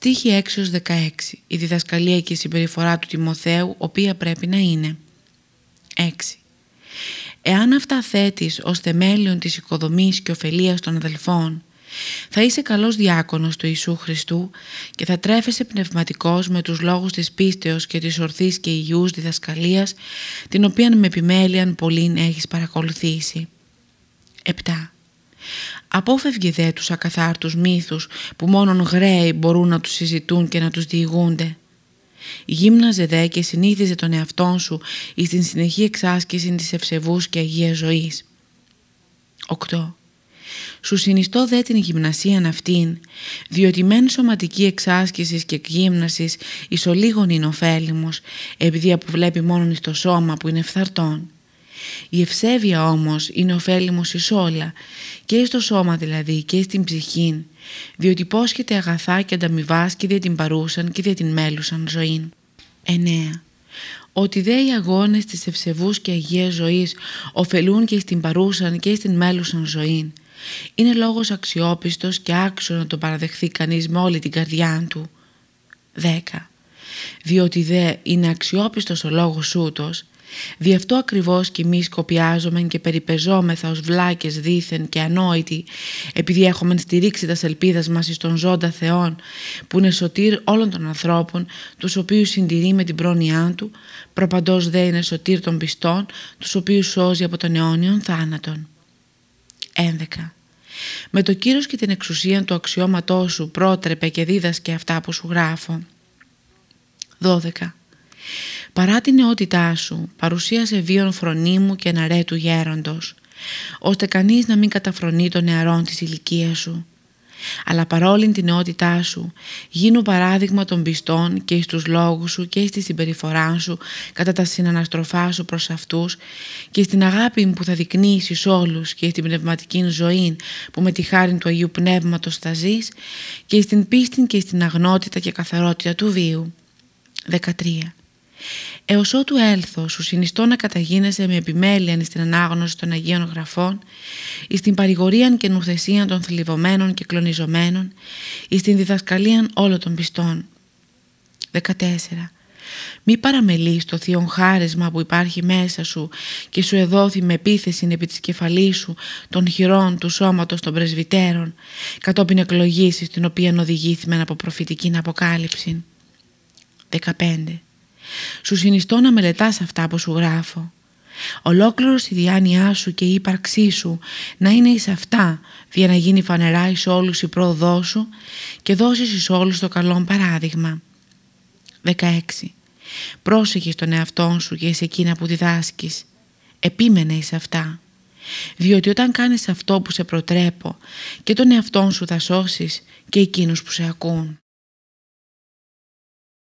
Στίχη 6-16. Η διδασκαλία και η συμπεριφορά του Τιμοθέου, οποία πρέπει να είναι. 6. Εάν αυτά θέτεις ως θεμέλιον της οικοδομής και ωφελίας των αδελφών, θα είσαι καλός διάκονος του Ιησού Χριστού και θα τρέφεσαι πνευματικός με τους λόγους της πίστεως και της ορθής και υγιούς διδασκαλίας, την οποία με επιμέλειαν πολλήν έχεις παρακολουθήσει. 7. Απόφευγε δε τους ακαθάρτους μύθους που μόνον γραίοι μπορούν να τους συζητούν και να τους διηγούνται. Γύμναζε δε και συνήθιζε τον εαυτόν σου εις την συνεχή εξάσκηση της ευσεβούς και αγίας ζωής. 8. Σου συνιστώ δε την γυμνασίαν αυτήν, διότι μεν σωματική εξάσκησης και γύμνασης εις ο λίγον είναι ωφέλιμος, επειδή αποβλέπει μόνον εις το σώμα που είναι φθαρτόν. Η ευσέβεια όμως είναι ωφέλιμος εις όλα, και στο σώμα δηλαδή και στην ψυχή, διότι πόσχεται αγαθά και ανταμοιβάς και δια την παρούσαν και δια την μέλουσαν ζωήν. 9. Ότι δε οι αγώνες της ευσεβούς και αγίας ζωής ωφελούν και στην παρούσαν και στην μέλουσαν ζωήν. Είναι λόγος αξιόπιστος και άξιο να το παραδεχθεί κανείς με όλη την καρδιά του. 10. Διότι δε είναι αξιόπιστος ο λόγος ούτως, Δι' αυτό ακριβώς κι εμείς κοπιάζομαι και περιπεζόμεθα ως βλάκες δήθεν και ανόητοι επειδή έχουμε στηρίξει τας ελπίδας μας εις τον ζώντα Θεόν που είναι σωτήρ όλων των ανθρώπων τους οποίους συντηρεί με την πρόνοιά Του προπαντός δε είναι σωτήρ των πιστών τους οποίους σώζει από τον αιώνιον θάνατον. 11. Με το κύρος και την εξουσία του αξιώματός σου πρότρεπε και δίδασκε αυτά που σου γράφω. 12. Παρά την νεότητά σου, παρουσίασε βίον φρονίμου και ναρέτου γέροντος, ώστε κανείς να μην καταφρονεί τον νεαρόν της ηλικίας σου. Αλλά παρόλη την νεότητά σου, γίνου παράδειγμα των πιστών και στους λόγους σου και στη συμπεριφορά σου κατά τα συναναστροφά σου προς αυτούς και στην αγάπη που θα δεικνύεις εις όλους και στην πνευματική ζωή που με τη χάρη του Αγίου Πνεύματος θα ζεις και στην πίστη και στην αγνότητα και καθαρότητα του βίου. 13. Έως ότου έλθω σου συνιστώ να καταγίνεσαι με επιμέλεια στην ανάγνωση των Αγίων Γραφών, εις την παρηγορία και νουθεσία των θλιβωμένων και κλονιζομένων, εις την διδασκαλία όλων των πιστών. 14. Μη παραμελείς το θείο χάρισμα που υπάρχει μέσα σου και σου εδόθη με επίθεση επί της κεφαλής σου των χειρών του σώματος των πρεσβυτέρων κατόπιν εκλογής την οποία οδηγήθημεν από προφητική αποκάλυψη. 15. Σου συνιστώ να μελετάς αυτά που σου γράφω. Ολόκληρος η διάνοιά σου και η ύπαρξή σου να είναι εις αυτά για να γίνει φανερά εις όλους η πρόοδό σου και δώσεις εις όλους το καλό παράδειγμα. 16. Πρόσεχε τον εαυτό σου και σε εκείνα που διδάσκεις. Επίμενε εις αυτά. Διότι όταν κάνεις αυτό που σε προτρέπω και τον εαυτό σου θα σώσεις και εκείνους που σε ακούν.